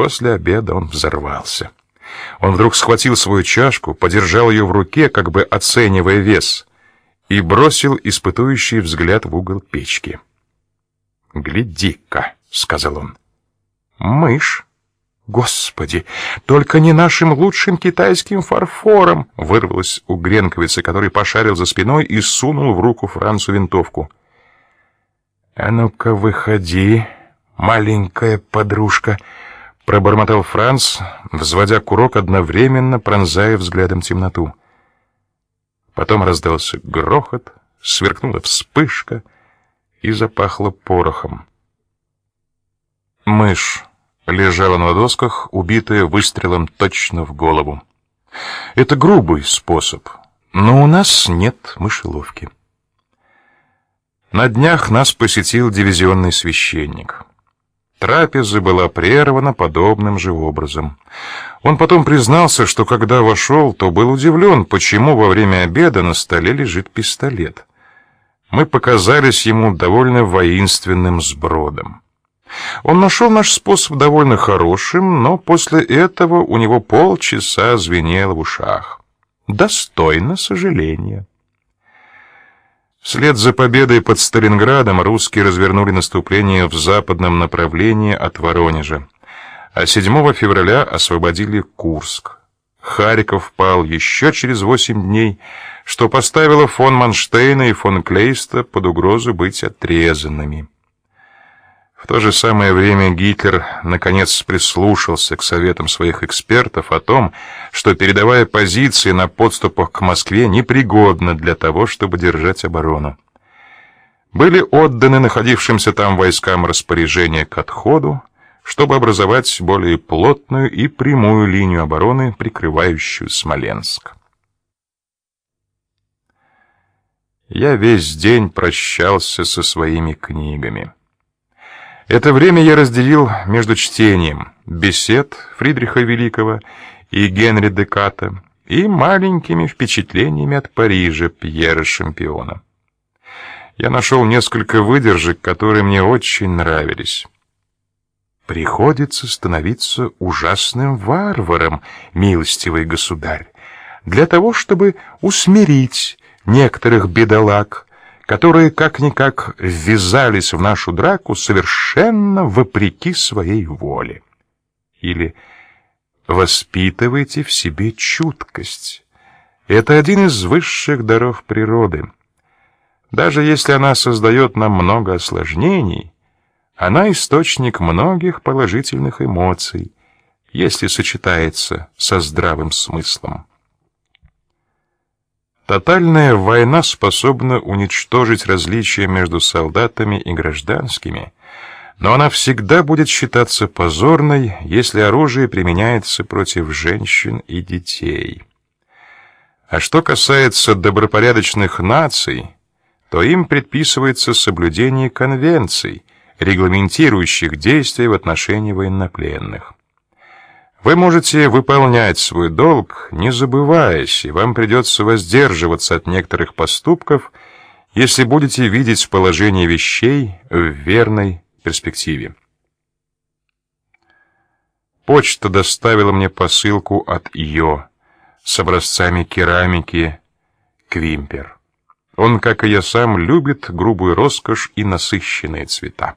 После обеда он взорвался. Он вдруг схватил свою чашку, подержал ее в руке, как бы оценивая вес, и бросил испытующий взгляд в угол печки. «Гляди-ка», — сказал он. «Мышь». Господи, только не нашим лучшим китайским фарфором, вырвалось у Гренковица, который пошарил за спиной и сунул в руку Францу винтовку. А ну-ка выходи, маленькая подружка, пробормотал Франц, взводя курок одновременно пронзая взглядом темноту. Потом раздался грохот, сверкнула вспышка и запахло порохом. Мышь лежала на досках, убитая выстрелом точно в голову. Это грубый способ, но у нас нет мышеловки. На днях нас посетил дивизионный священник. Трапеза была прервана подобным же образом. Он потом признался, что когда вошел, то был удивлен, почему во время обеда на столе лежит пистолет. Мы показались ему довольно воинственным сбродом. Он нашел наш способ довольно хорошим, но после этого у него полчаса звенело в ушах. Достойно сожаления. Вслед за победой под Сталинградом русские развернули наступление в западном направлении от Воронежа, а 7 февраля освободили Курск. Харьков пал еще через восемь дней, что поставило фон Манштейна и фон Клейста под угрозу быть отрезанными. В то же самое время Гитлер наконец прислушался к советам своих экспертов о том, что передовая позиция на подступах к Москве непригодна для того, чтобы держать оборону. Были отданы находившимся там войскам распоряжения к отходу, чтобы образовать более плотную и прямую линию обороны, прикрывающую Смоленск. Я весь день прощался со своими книгами. Это время я разделил между чтением бесед Фридриха Великого и Генри Деката и маленькими впечатлениями от Парижа Пьера Шампиона. Я нашел несколько выдержек, которые мне очень нравились. Приходится становиться ужасным варваром, милостивый государь, для того, чтобы усмирить некоторых бедолаг, которые как-никак ввязались в нашу драку совершенно вопреки своей воле. Или воспитывайте в себе чуткость. Это один из высших даров природы. Даже если она создает нам много осложнений, она источник многих положительных эмоций, если сочетается со здравым смыслом. Тотальная война способна уничтожить различия между солдатами и гражданскими, но она всегда будет считаться позорной, если оружие применяется против женщин и детей. А что касается добропорядочных наций, то им предписывается соблюдение конвенций, регламентирующих действия в отношении военнопленных. Вы можете выполнять свой долг, не забываясь, и вам придется воздерживаться от некоторых поступков, если будете видеть положение вещей в верной перспективе. Почта доставила мне посылку от Йо с образцами керамики Квимпер. Он, как и я сам, любит грубую роскошь и насыщенные цвета.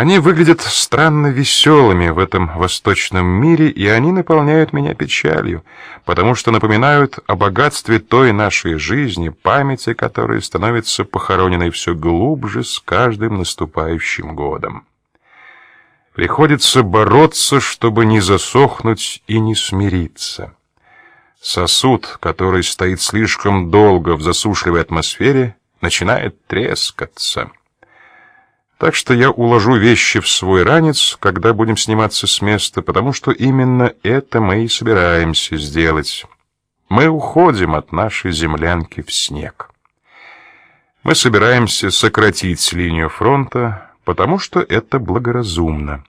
Они выглядят странно веселыми в этом восточном мире, и они наполняют меня печалью, потому что напоминают о богатстве той нашей жизни, памяти которой становится похороненной все глубже с каждым наступающим годом. Приходится бороться, чтобы не засохнуть и не смириться. Сосуд, который стоит слишком долго в засушливой атмосфере, начинает трескаться. Так что я уложу вещи в свой ранец, когда будем сниматься с места, потому что именно это мы и собираемся сделать. Мы уходим от нашей землянки в снег. Мы собираемся сократить линию фронта, потому что это благоразумно.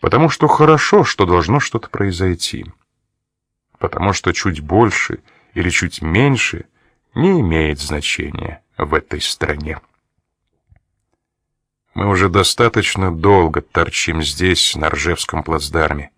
Потому что хорошо, что должно что-то произойти. Потому что чуть больше или чуть меньше не имеет значения в этой стране. Мы уже достаточно долго торчим здесь, на Ржевском плацдарме.